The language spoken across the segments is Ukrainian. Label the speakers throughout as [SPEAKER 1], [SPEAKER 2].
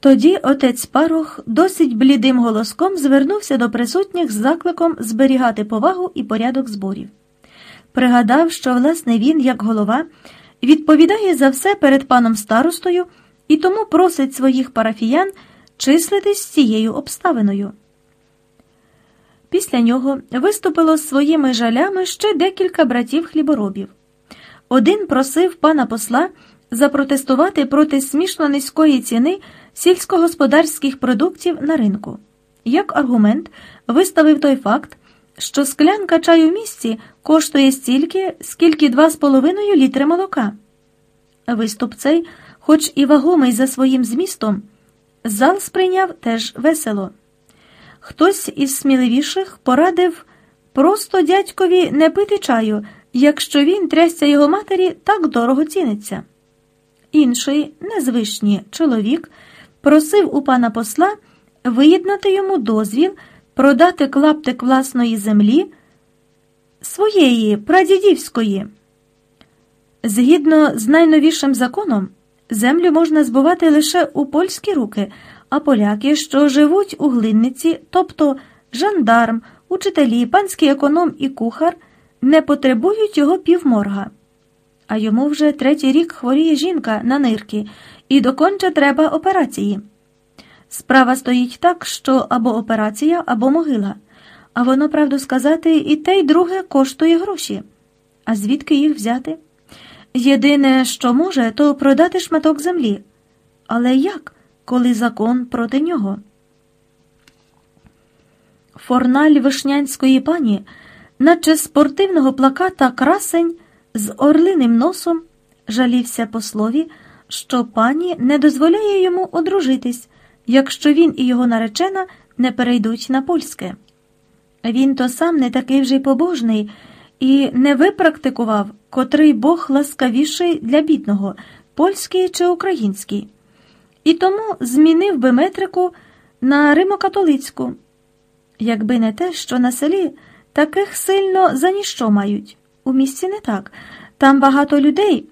[SPEAKER 1] Тоді отець Парох досить блідим голоском звернувся до присутніх з закликом зберігати повагу і порядок зборів. Пригадав, що, власне, він, як голова, відповідає за все перед паном старостою і тому просить своїх парафіян числитись цією обставиною. Після нього виступило з своїми жалями ще декілька братів хліборобів. Один просив пана посла запротестувати проти смішно низької ціни сільськогосподарських продуктів на ринку. Як аргумент виставив той факт, що склянка чаю в місті коштує стільки, скільки 2,5 літри молока. Виступ цей, хоч і вагомий за своїм змістом, зал сприйняв теж весело. Хтось із сміливіших порадив просто дядькові не пити чаю, якщо він трясся його матері так дорого ціниться. Інший, незвичні чоловік, просив у пана посла виєднати йому дозвіл продати клаптик власної землі своєї прадідівської. Згідно з найновішим законом, землю можна збувати лише у польські руки, а поляки, що живуть у глинниці, тобто жандарм, учителі, панський економ і кухар, не потребують його півморга. А йому вже третій рік хворіє жінка на нирки, і доконче треба операції. Справа стоїть так, що або операція, або могила, а воно, правду сказати, і те, й друге коштує гроші. А звідки їх взяти? Єдине, що може, то продати шматок землі. Але як, коли закон проти нього? Форналь вишнянської пані, наче спортивного плаката красень з орлиним носом, жалівся послові, що пані не дозволяє йому одружитись, якщо він і його наречена не перейдуть на польське. Він то сам не такий вже й побожний і не випрактикував, котрий Бог ласкавіший для бідного, польський чи український, і тому змінив би метрику на римокатолицьку, якби не те, що на селі таких сильно за ніщо мають. У місті не так, там багато людей,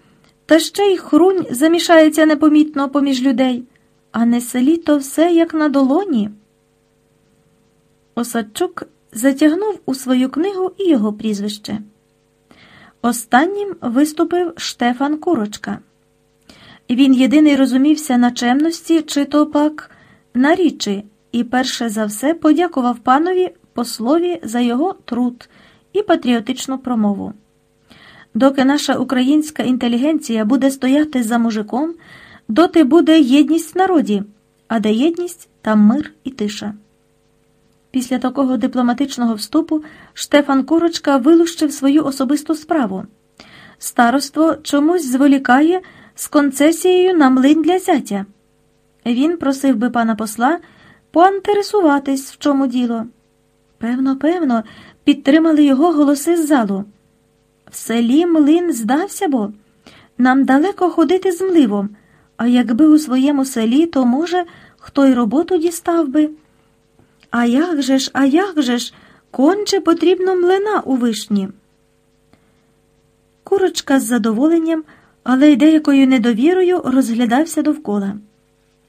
[SPEAKER 1] та ще й хрунь замішається непомітно поміж людей, а не селі то все як на долоні. Осадчук затягнув у свою книгу і його прізвище. Останнім виступив Штефан Курочка. Він єдиний розумівся на чемності чи то пак на річі, і перше за все подякував панові послові за його труд і патріотичну промову. Доки наша українська інтелігенція буде стояти за мужиком, доти буде єдність в народі, а де єдність, там мир і тиша. Після такого дипломатичного вступу Штефан Курочка вилущив свою особисту справу. Староство чомусь зволікає з концесією на млин для зятя. Він просив би пана посла поінтересуватись, в чому діло. Певно, певно, підтримали його голоси з залу. В селі млин здався бо. Нам далеко ходити з мливом, а якби у своєму селі, то, може, хто й роботу дістав би. А як же ж, а як же ж, конче потрібно млина у вишні. Курочка з задоволенням, але й деякою недовірою розглядався довкола.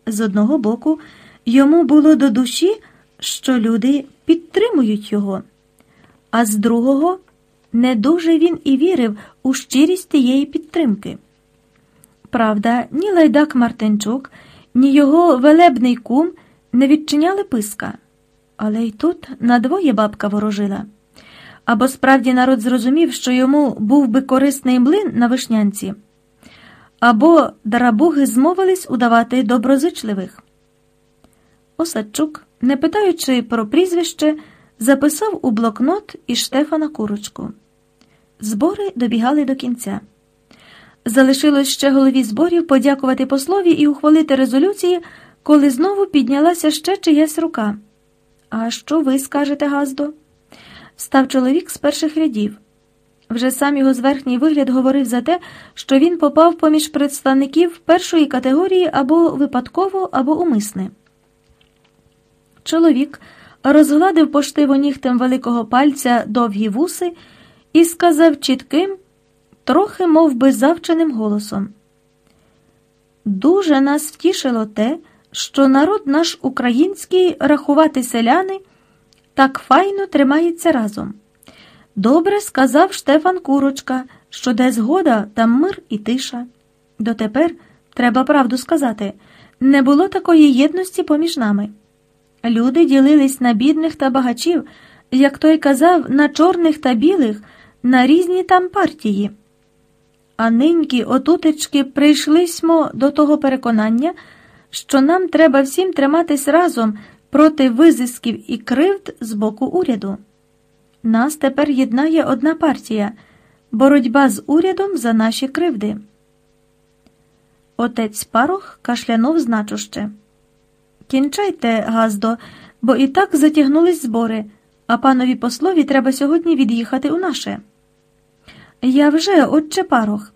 [SPEAKER 1] З одного боку, йому було до душі, що люди підтримують його, а з другого не дуже він і вірив у щирість тієї підтримки. Правда, ні лайдак Мартинчук, ні його велебний кум не відчиняли писка, але й тут надвоє бабка ворожила. Або справді народ зрозумів, що йому був би корисний млин на вишнянці, або дарабуги змовились удавати доброзичливих. Осадчук, не питаючи про прізвище, записав у блокнот і Штефана курочку. Збори добігали до кінця. Залишилось ще голові зборів подякувати послові і ухвалити резолюції, коли знову піднялася ще чиясь рука. А що ви скажете, Газдо? Став чоловік з перших рядів. Вже сам його зверхній вигляд говорив за те, що він попав поміж представників першої категорії або випадково, або умисне. Чоловік розгладив поштиво нігтем великого пальця довгі вуси і сказав чітким, трохи мов би, завченим голосом. Дуже нас втішило те, що народ наш український рахувати селяни так файно тримається разом. Добре сказав Штефан Курочка, що де згода, там мир і тиша. Дотепер, треба правду сказати, не було такої єдності поміж нами. Люди ділились на бідних та багачів, як той казав, на чорних та білих, на різні там партії. А ниньки отутечки прийшлисьмо до того переконання, що нам треба всім триматись разом проти визисків і кривд з боку уряду. Нас тепер єднає одна партія боротьба з урядом за наші кривди. Отець Парох кашлянув значуще. Кінчайте, Газдо, бо і так затягнулись збори, а панові послові треба сьогодні від'їхати у наше. Я вже, отче Парох.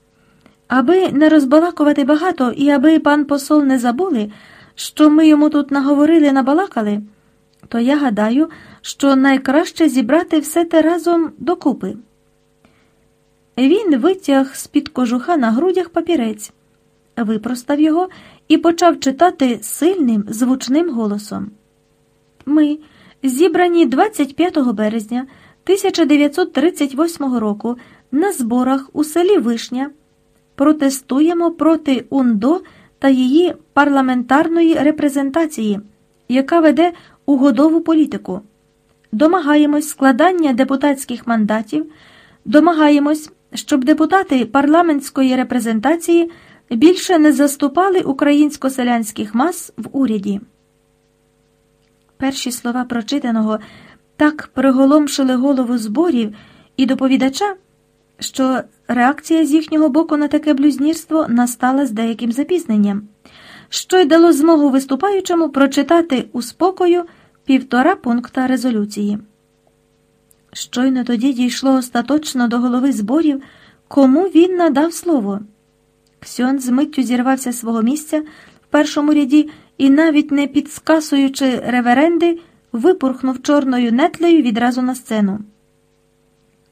[SPEAKER 1] Аби не розбалакувати багато і аби пан посол не забули, що ми йому тут наговорили, набалакали, то я гадаю, що найкраще зібрати все те разом докупи. Він витяг з-під кожуха на грудях папірець, випростав його і почав читати сильним, звучним голосом. Ми, зібрані 25 березня 1938 року на зборах у селі Вишня, протестуємо проти УНДО та її парламентарної репрезентації, яка веде угодову політику. Домагаємось складання депутатських мандатів, домагаємось, щоб депутати парламентської репрезентації більше не заступали українсько-селянських мас в уряді. Перші слова прочитаного так приголомшили голову зборів і доповідача, що реакція з їхнього боку на таке блюзнірство настала з деяким запізненням, що й дало змогу виступаючому прочитати у спокою півтора пункта резолюції. Щойно тоді дійшло остаточно до голови зборів, кому він надав слово. Ксьон з миттю зірвався з свого місця в першому ряді і, навіть не підскасуючи реверенди, випурхнув чорною нетлею відразу на сцену.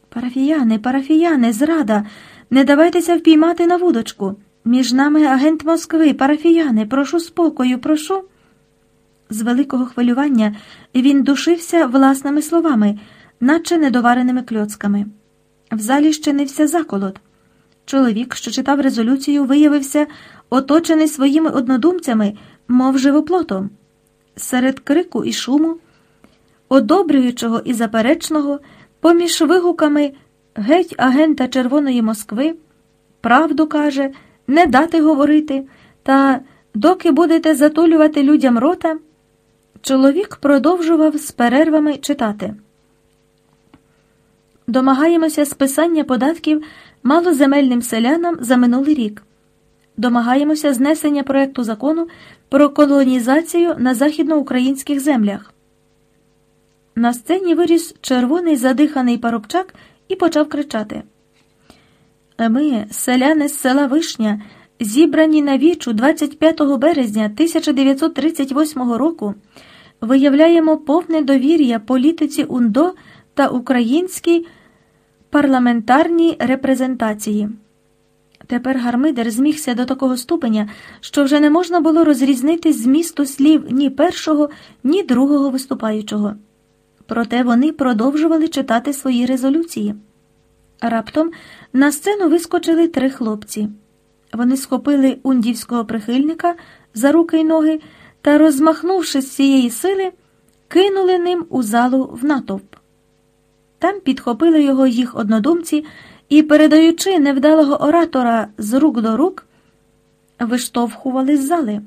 [SPEAKER 1] Парафіяни, парафіяни, зрада, не давайтеся впіймати на вудочку. Між нами агент Москви, парафіяни, прошу спокою, прошу. З великого хвилювання він душився власними словами, наче недовареними кльоцками. В залі щинився заколот. Чоловік, що читав резолюцію, виявився оточений своїми однодумцями, мов живоплотом. Серед крику і шуму, одобрюючого і заперечного, поміж вигуками геть агента Червоної Москви, правду каже, не дати говорити, та доки будете затулювати людям рота, чоловік продовжував з перервами читати. Домагаємося списання податків малоземельним селянам за минулий рік. Домагаємося знесення проекту закону про колонізацію на західноукраїнських землях. На сцені виріс червоний задиханий парубчак і почав кричати. Ми, селяни з села Вишня, зібрані на вічу 25 березня 1938 року, виявляємо повне довір'я політиці УНДО та українській парламентарній репрезентації. Тепер гармидер змігся до такого ступеня, що вже не можна було розрізнити змісту слів ні першого, ні другого виступаючого. Проте вони продовжували читати свої резолюції. Раптом на сцену вискочили три хлопці. Вони схопили ундівського прихильника за руки й ноги та, розмахнувши з цієї сили, кинули ним у залу в натовп. Там підхопили його їх однодумці і, передаючи невдалого оратора з рук до рук, виштовхували з зали.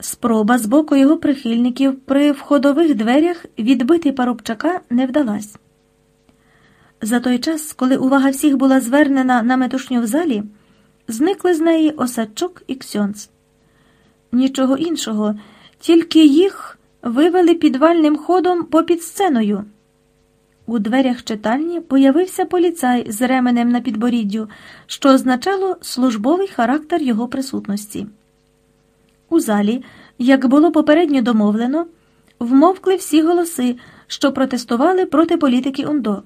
[SPEAKER 1] Спроба з боку його прихильників при входових дверях відбити парубчака не вдалась. За той час, коли увага всіх була звернена на метушню в залі, зникли з неї Осадчук і Ксьонц. Нічого іншого, тільки їх вивели підвальним ходом попід сценою. У дверях читальні появився поліцай з ременем на підборіддю, що означало службовий характер його присутності. У залі, як було попередньо домовлено, вмовкли всі голоси, що протестували проти політики УНДО.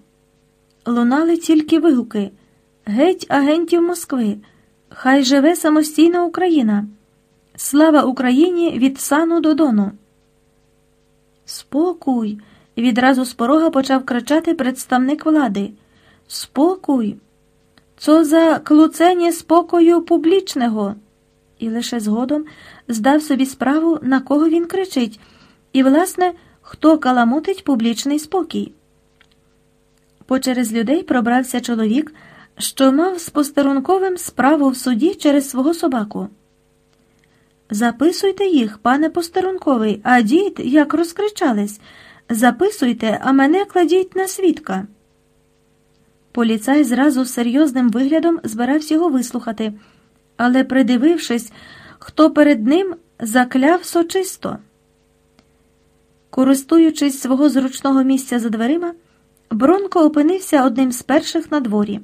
[SPEAKER 1] Лунали тільки вигуки Геть агентів Москви, хай живе самостійна Україна. Слава Україні від сану до дону. Спокуй. Відразу з порога почав кричати представник влади. Спокуй. Цо за клуцені спокою публічного. І лише згодом здав собі справу, на кого він кричить, і, власне, хто каламутить публічний спокій. Почерез людей пробрався чоловік, що мав з постарунковим справу в суді через свого собаку. Записуйте їх, пане постарунковий, а дід, як розкричались. Записуйте, а мене кладіть на свідка. Поліцай зразу з серйозним виглядом збирався його вислухати, але, придивившись, хто перед ним закляв сочисто. Користуючись свого зручного місця за дверима, Бронко опинився одним з перших на дворі.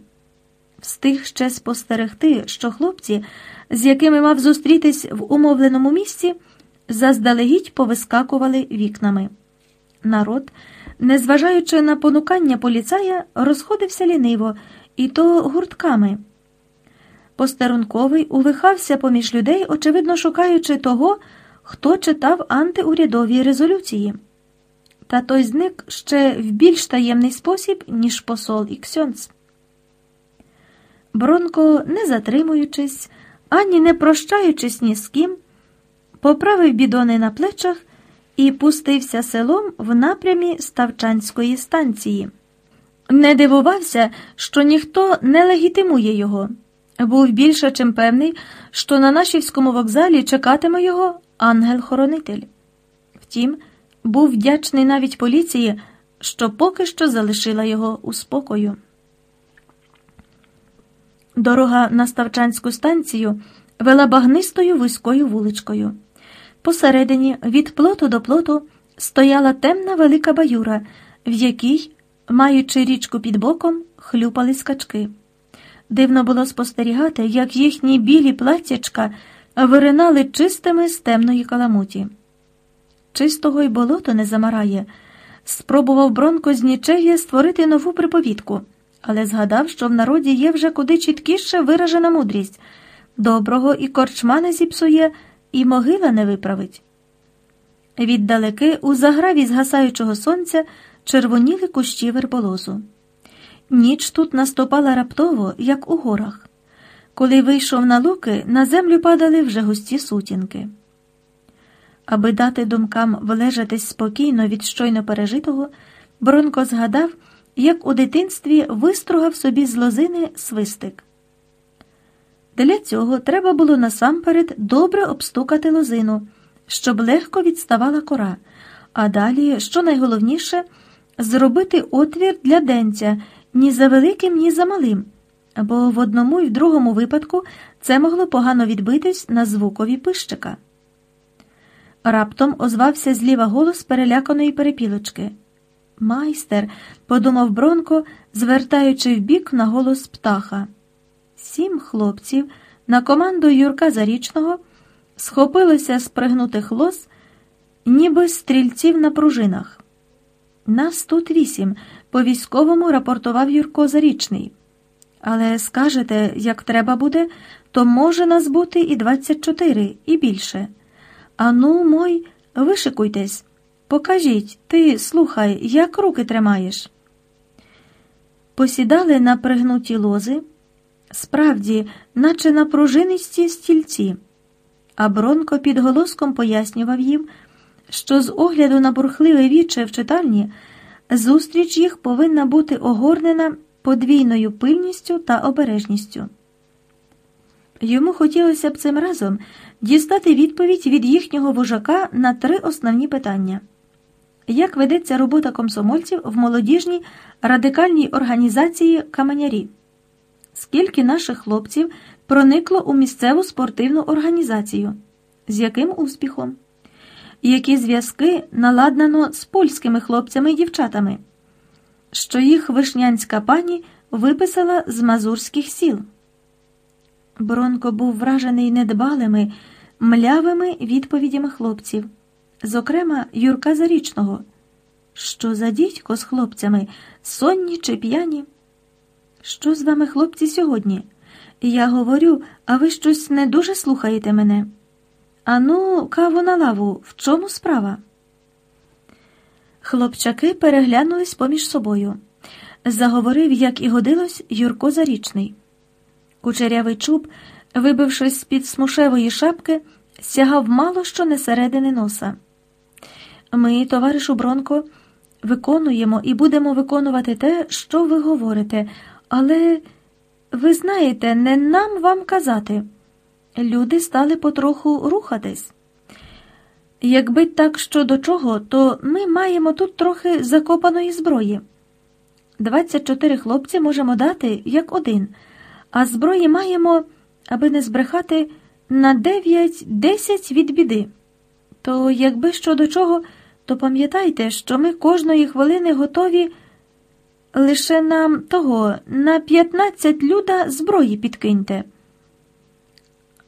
[SPEAKER 1] Встиг ще спостерегти, що хлопці, з якими мав зустрітись в умовленому місці, заздалегідь повискакували вікнами. Народ, незважаючи на понукання поліцая, розходився ліниво, і то гуртками. Постерунковий увихався поміж людей, очевидно шукаючи того, хто читав антиурядові резолюції. Та той зник ще в більш таємний спосіб, ніж посол і Ксьонц. Бронко, не затримуючись, ані не прощаючись ні з ким, поправив бідони на плечах і пустився селом в напрямі Ставчанської станції. Не дивувався, що ніхто не легітимує його. Був більше чим певний, що на нашівському вокзалі чекатиме його ангел-хоронитель. Втім, був вдячний навіть поліції, що поки що залишила його у спокою. Дорога на Ставчанську станцію вела багнистою вузькою вуличкою. Посередині, від плоту до плоту, стояла темна велика баюра, в якій, маючи річку під боком, хлюпали скачки. Дивно було спостерігати, як їхні білі платтячка виринали чистими з темної каламуті. Чистого й болото не замарає. Спробував Бронко з нічев'я створити нову приповідку, але згадав, що в народі є вже куди чіткіше виражена мудрість доброго і корчма не зіпсує, і могила не виправить. Віддалеки у заграві згасаючого сонця червоніли кущі верболозу. Ніч тут наступала раптово, як у горах. Коли вийшов на луки, на землю падали вже густі сутінки. Аби дати думкам влежатись спокійно від щойно пережитого, Бронко згадав, як у дитинстві вистругав собі з лозини свистик. Для цього треба було насамперед добре обстукати лозину, щоб легко відставала кора, а далі, що найголовніше, зробити отвір для денця ні за великим, ні за малим, бо в одному і в другому випадку це могло погано відбитись на звукові пищика. Раптом озвався зліва голос переляканої перепілочки. Майстер, подумав Бронко, звертаючи вбік на голос птаха. Сім хлопців на команду Юрка Зарічного схопилося з пригнутих лоз, ніби стрільців на пружинах. Нас тут вісім, по військовому рапортував Юрко Зарічний. Але скажете, як треба буде, то може нас бути і двадцять чотири, і більше. Ану, мой, вишикуйтесь. Покажіть, ти слухай, як руки тримаєш. Посідали на пригнуті лози, справді, наче на пружинисті стільці, а Бронко під голоском пояснював їм, що з огляду на бурхливе віче в читальні зустріч їх повинна бути огорнена подвійною пильністю та обережністю. Йому хотілося б цим разом дістати відповідь від їхнього вожака на три основні питання: як ведеться робота комсомольців в молодіжній радикальній організації Каменярі? Скільки наших хлопців проникло у місцеву спортивну організацію? З яким успіхом? Які зв'язки наладнано з польськими хлопцями і дівчатами? Що їх вишнянська пані виписала з мазурських сіл? Бронко був вражений недбалими, млявими відповідями хлопців, зокрема, Юрка Зарічного. Що за дідько з хлопцями, сонні чи п'яні? Що з вами, хлопці, сьогодні? Я говорю, а ви щось не дуже слухаєте мене. Ану, каву на лаву, в чому справа? Хлопчаки переглянулись поміж собою. Заговорив, як і годилось, Юрко Зарічний. Кучерявий чуб, вибившись з-під смушевої шапки, сягав мало що не середини носа. Ми, товаришу Бронко, виконуємо і будемо виконувати те, що ви говорите, але ви знаєте, не нам вам казати. Люди стали потроху рухатись. Якби так що до чого, то ми маємо тут трохи закопаної зброї. 24 хлопці можемо дати як один, а зброї маємо, аби не збрехати, на 9-10 від біди. То якби що до чого, то пам'ятайте, що ми кожної хвилини готові лише нам того на 15 люда зброї підкиньте.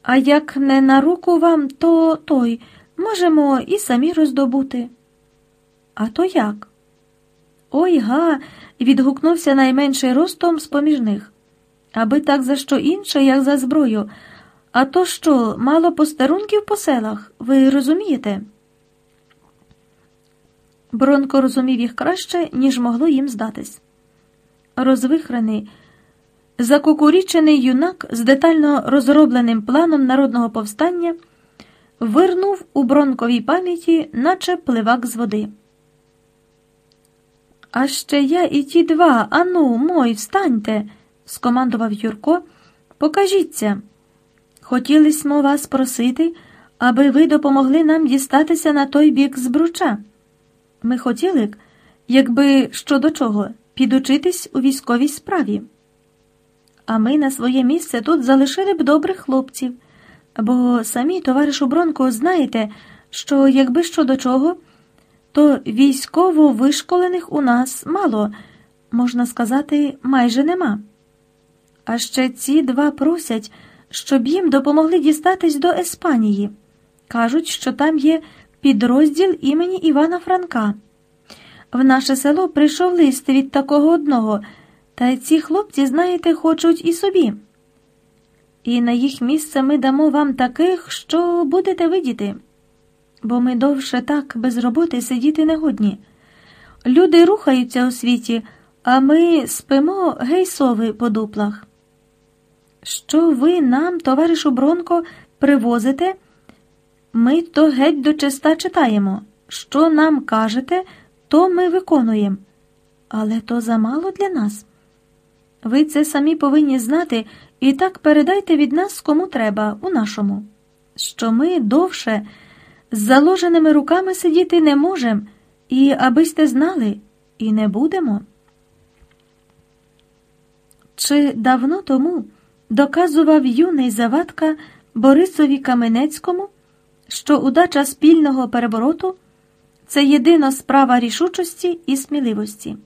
[SPEAKER 1] А як не на руку вам, то той можемо і самі роздобути. А то як? Ой га. відгукнувся найменший ростом з поміж них. Аби так за що інше, як за зброю. А то що, мало постарунків по селах, ви розумієте? Бронко розумів їх краще, ніж могло їм здатись. Розвихрений, закукурічений юнак з детально розробленим планом народного повстання вирнув у бронковій пам'яті, наче пливак з води. А ще я і ті два, ану, мой, встаньте, скомандував Юрко. Покажіться. Хотіли смо вас просити, аби ви допомогли нам дістатися на той бік збруча. Ми хотіли б, якби що до чого, підучитись у військовій справі. А ми на своє місце тут залишили б добрих хлопців, бо самі, товаришу Бронко, знаєте, що якби що до чого, то військово вишколених у нас мало, можна сказати, майже нема. А ще ці два просять, щоб їм допомогли дістатись до Еспанії. Кажуть, що там є підрозділ імені Івана Франка. В наше село прийшов лист від такого одного, та ці хлопці, знаєте, хочуть і собі. І на їх місце ми дамо вам таких, що будете видіти, бо ми довше так без роботи сидіти не годні. Люди рухаються у світі, а ми спимо гейсови по дуплах. Що ви нам, товаришу Бронко, привозите? Ми то геть до чиста читаємо. Що нам кажете, то ми виконуємо. Але то замало для нас. Ви це самі повинні знати і так передайте від нас кому треба, у нашому, що ми довше з заложеними руками сидіти не можемо, і аби сте знали, і не будемо. Чи давно тому доказував юний завадка Борисові Каменецькому? що удача спільного перевороту це єдина справа рішучості і сміливості.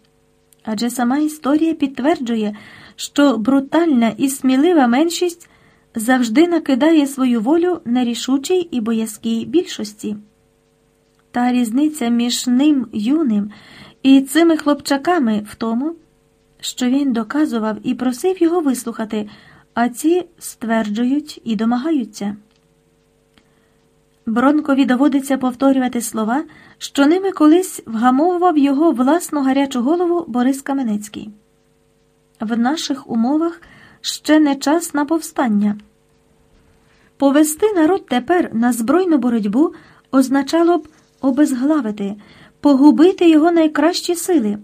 [SPEAKER 1] Адже сама історія підтверджує, що брутальна і смілива меншість завжди накидає свою волю на рішучій і боязкій більшості. Та різниця між ним юним і цими хлопчаками в тому, що він доказував і просив його вислухати, а ці стверджують і домагаються. Бронкові доводиться повторювати слова, що ними колись вгамовував його власну гарячу голову Борис Каменецький. В наших умовах ще не час на повстання. Повести народ тепер на збройну боротьбу означало б обезглавити, погубити його найкращі сили,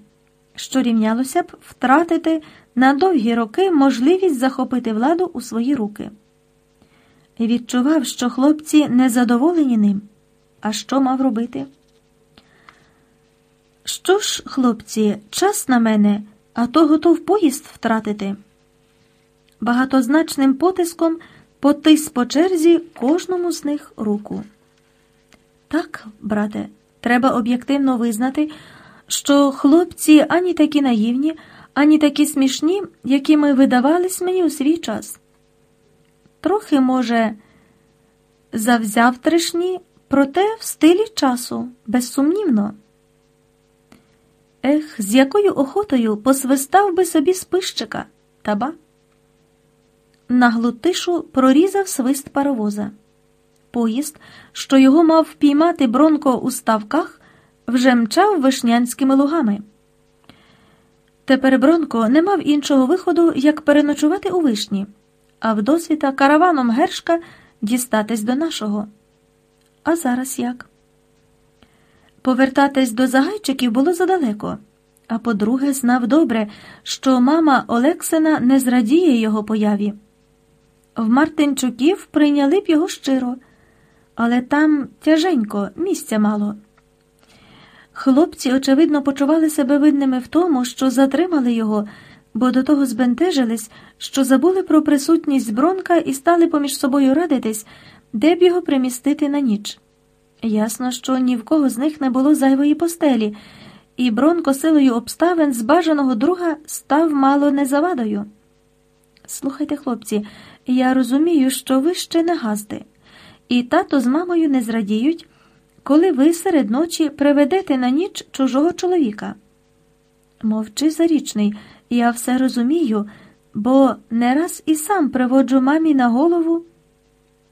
[SPEAKER 1] що рівнялося б втратити на довгі роки можливість захопити владу у свої руки і відчував, що хлопці незадоволені ним. А що мав робити? Що ж, хлопці, час на мене, а то готов поїзд втратити. Багатозначним потиском потис по черзі кожному з них руку. Так, брате, треба об'єктивно визнати, що хлопці ані такі наївні, ані такі смішні, якими видавались мені у свій час. Трохи, може, завзявтришні, проте в стилі часу, безсумнівно. Ех, з якою охотою посвистав би собі спищика, таба. Наглу тишу прорізав свист паровоза. Поїзд, що його мав впіймати Бронко у ставках, вже мчав вишнянськими лугами. Тепер Бронко не мав іншого виходу, як переночувати у вишні, а вдосвіта караваном гершка дістатись до нашого. А зараз як? Повертатись до загайчиків було задалеко. А по-друге, знав добре, що мама Олексина не зрадіє його появі. В Мартинчуків прийняли б його щиро, але там тяженько, місця мало. Хлопці, очевидно, почували себе видними в тому, що затримали його, бо до того збентежились, що забули про присутність Бронка і стали поміж собою радитись, де б його примістити на ніч. Ясно, що ні в кого з них не було зайвої постелі, і Бронко силою обставин з бажаного друга став мало не завадою. Слухайте, хлопці, я розумію, що ви ще не газди, і тато з мамою не зрадіють, коли ви серед ночі приведете на ніч чужого чоловіка. Мовчи зарічний, я все розумію, бо не раз і сам приводжу мамі на голову.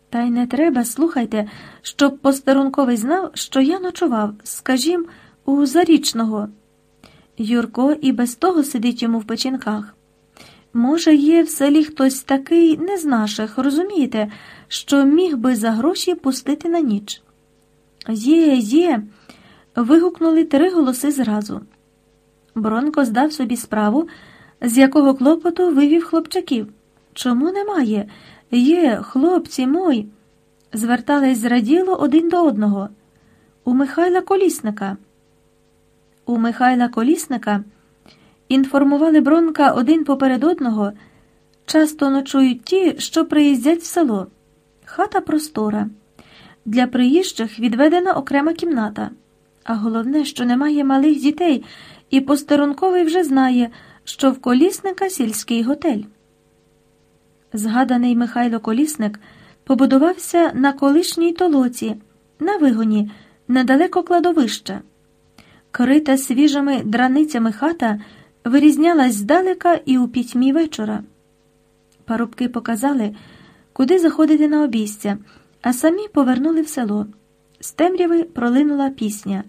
[SPEAKER 1] Та й не треба, слухайте, щоб постарунковий знав, що я ночував, скажім, у зарічного. Юрко і без того сидить йому в печінках. Може, є в селі хтось такий не з наших, розумієте, що міг би за гроші пустити на ніч. Є, є. вигукнули три голоси зразу. Бронко здав собі справу, з якого клопоту вивів хлопчаків. Чому немає? Є, хлопці мой. Звертались зраділо один до одного. У Михайла Колісника. У Михайла Колісника інформували Бронка один поперед одного. Часто ночують ті, що приїздять в село. Хата простора. Для приїжджих відведена окрема кімната. А головне, що немає малих дітей, і постарунковий вже знає, що в колісника сільський готель. Згаданий Михайло Колісник побудувався на колишній толоці, на вигоні, недалеко кладовища. Крита свіжими драницями хата вирізнялась здалека і у пітьмі вечора. Парубки показали, куди заходити на обійстя, а самі повернули в село. З темряви пролинула пісня.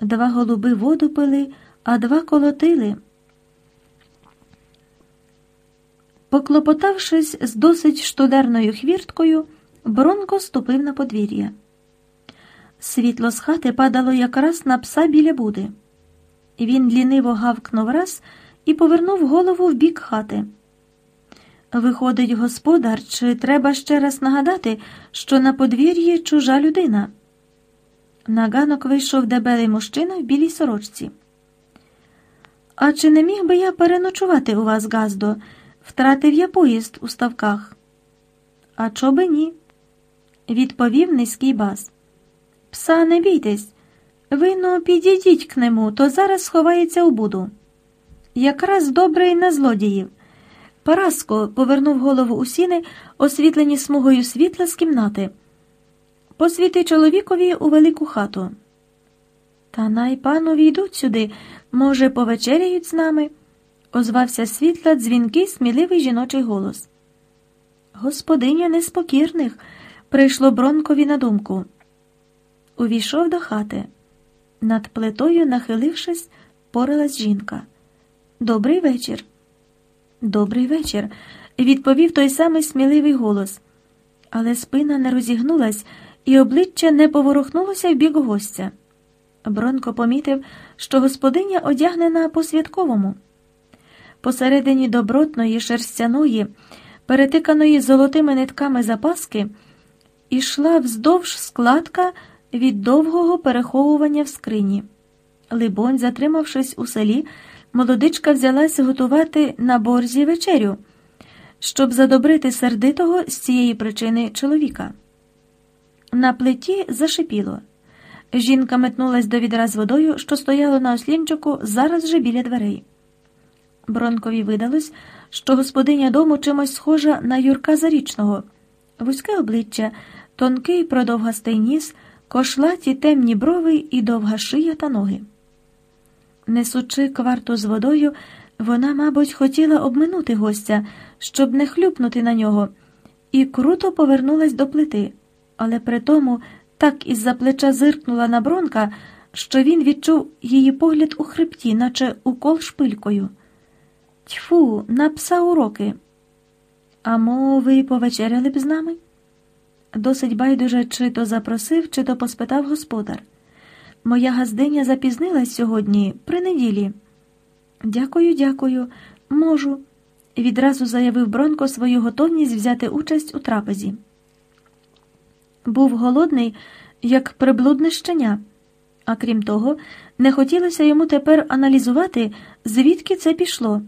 [SPEAKER 1] Два голуби воду пили, а два колотили. Поклопотавшись з досить штудерною хвірткою, Бронко ступив на подвір'я. Світло з хати падало якраз на пса біля буди. Він ліниво гавкнув раз і повернув голову в бік хати. Виходить, господар, чи треба ще раз нагадати, що на подвір'ї чужа людина. На ганок вийшов дебелий мужчина в білій сорочці. А чи не міг би я переночувати у вас, Газдо? Втратив я поїзд у ставках. А чо би ні? відповів низький бас. Пса, не бійтесь. Ви ну підійдіть к нему, то зараз сховається у буду. Якраз добре на злодіїв. Параско повернув голову у сіни, освітлені смугою світла з кімнати. Посвіти чоловікові у велику хату. Та най панові йдуть сюди, може, повечеряють з нами, озвався світла дзвінкий, сміливий жіночий голос. Господиня неспокірних, прийшло Бронкові на думку. Увійшов до хати. Над плитою, нахилившись, поралась жінка. Добрий вечір. Добрий вечір, відповів той самий сміливий голос. Але спина не розігнулась, і обличчя не поворухнулося в бік гостя. Бронко помітив, що господиня одягнена по святковому. Посередині добротної, шерстяної, перетиканої золотими нитками запаски, ішла вздовж складка від довгого переховування в скрині. Либонь, затримавшись у селі, молодичка взялась готувати на борзі вечерю, щоб задобрити сердитого з цієї причини чоловіка. На плиті зашипіло. Жінка метнулась до відра з водою, що стояло на ослінчику зараз же біля дверей. Бронкові видалось, що господиня дому чимось схожа на Юрка Зарічного, вузьке обличчя, тонкий продовгастий ніс, кошлаті темні брови і довга шия та ноги. Несучи кварту з водою, вона, мабуть, хотіла обминути гостя, щоб не хлюпнути на нього, і круто повернулась до плити. але при тому так із-за плеча зиркнула на бронка, що він відчув її погляд у хребті, наче укол шпилькою. Тьфу, на пса уроки. Амо, ви повечеряли б з нами? Досить байдуже, чи то запросив, чи то поспитав господар. Моя газдиня запізнилась сьогодні, при неділі. Дякую, дякую, можу, відразу заявив Бронко свою готовність взяти участь у трапезі. Був голодний, як приблудне щеня, а крім того, не хотілося йому тепер аналізувати, звідки це пішло.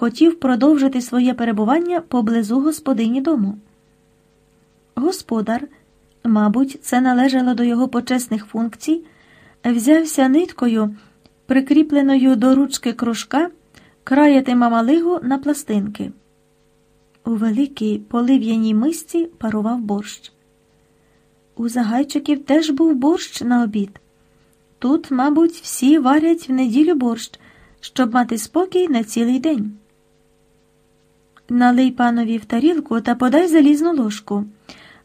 [SPEAKER 1] Хотів продовжити своє перебування поблизу господині дому. Господар, мабуть, це належало до його почесних функцій, взявся ниткою, прикріпленою до ручки кружка, краяти мамалигу на пластинки. У великій полив'яній мисці парував борщ. У загайчиків теж був борщ на обід. Тут, мабуть, всі варять в неділю борщ, щоб мати спокій на цілий день. Налий панові в тарілку та подай залізну ложку.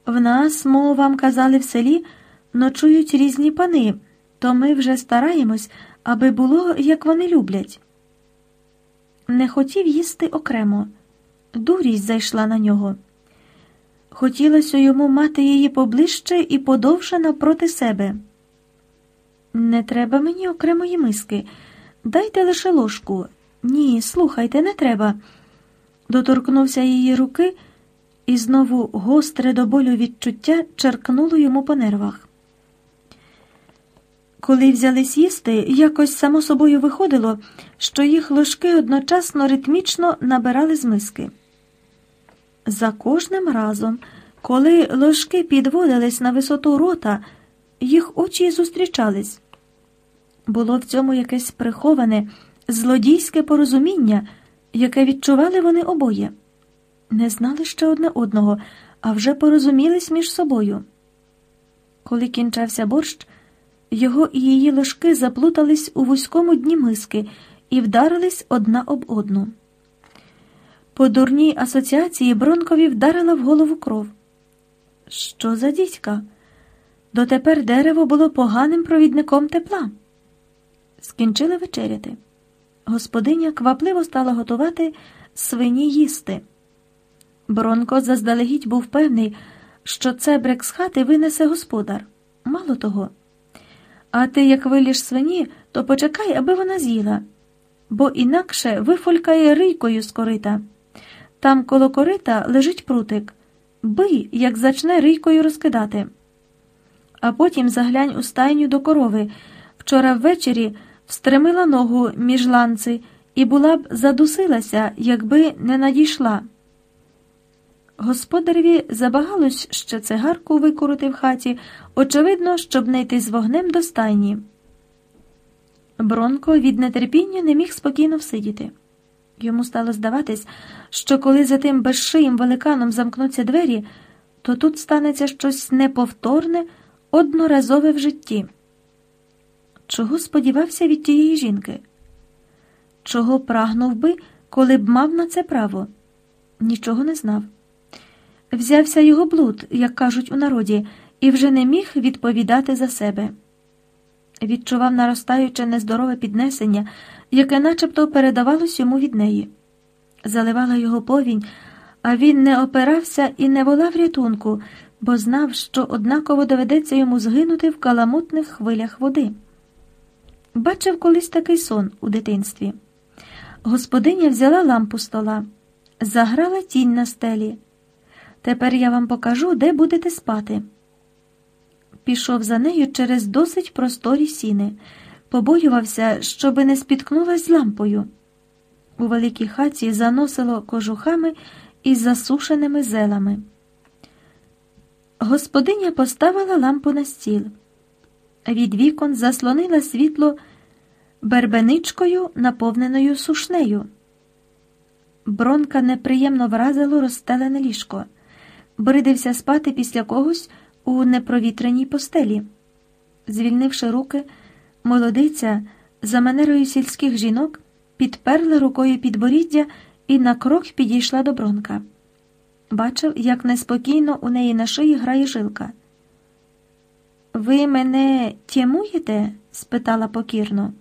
[SPEAKER 1] В нас, мов вам казали в селі, ночують різні пани, то ми вже стараємось, аби було, як вони люблять. Не хотів їсти окремо. Дурість зайшла на нього. Хотілося йому мати її поближче і подовше навпроти себе. Не треба мені окремої миски. Дайте лише ложку. Ні, слухайте, не треба. Доторкнувся її руки, і знову гостре до болю відчуття черкнуло йому по нервах. Коли взялись їсти, якось само собою виходило, що їх ложки одночасно ритмічно набирали з миски. За кожним разом, коли ложки підводились на висоту рота, їх очі зустрічались. Було в цьому якесь приховане, злодійське порозуміння, яке відчували вони обоє. Не знали ще одне одного, а вже порозумілись між собою. Коли кінчався борщ, його і її ложки заплутались у вузькому дні миски і вдарились одна об одну. По дурній асоціації Бронкові вдарила в голову кров. Що за дідька? Дотепер дерево було поганим провідником тепла. Скінчили вечеряти. Господиня квапливо стала готувати свині їсти. Бронко заздалегідь був певний, що це брек з хати винесе господар. Мало того. А ти, як виліш свині, то почекай, аби вона з'їла, бо інакше вифолькає рийкою з корита. Там коло корита лежить прутик. Бий, як зачне рийкою розкидати. А потім заглянь у стайню до корови. Вчора ввечері встремила ногу між ланци і була б задусилася, якби не надійшла. Господареві забагалось ще цигарку викорити в хаті, очевидно, щоб не йти з вогнем до стайні. Бронко від нетерпіння не міг спокійно всидіти. Йому стало здаватись, що коли за тим безшиїм великаном замкнуться двері, то тут станеться щось неповторне, одноразове в житті. Чого сподівався від тієї жінки? Чого прагнув би, коли б мав на це право? Нічого не знав. Взявся його блуд, як кажуть у народі, і вже не міг відповідати за себе. Відчував наростаюче нездорове піднесення, яке начебто передавалось йому від неї. Заливала його повінь, а він не опирався і не волав рятунку, бо знав, що однаково доведеться йому згинути в каламутних хвилях води. Бачив колись такий сон у дитинстві. Господиня взяла лампу стола, заграла тінь на стелі. Тепер я вам покажу, де будете спати. Пішов за нею через досить просторі сіни, побоювався, щоби не спіткнулась з лампою. У великій хаті заносило кожухами і засушеними зелами. Господиня поставила лампу на стіл. Від вікон заслонила світло бербеничкою, наповненою сушнею. Бронка неприємно вразило розстелене ліжко бридився спати після когось у непровітреній постелі. Звільнивши руки, молодиця, за манерою сільських жінок, підперла рукою підборіддя і на крок підійшла до Бронка. бачив, як неспокійно у неї на шиї грає жилка. Ви мене тємуєте? спитала покірно.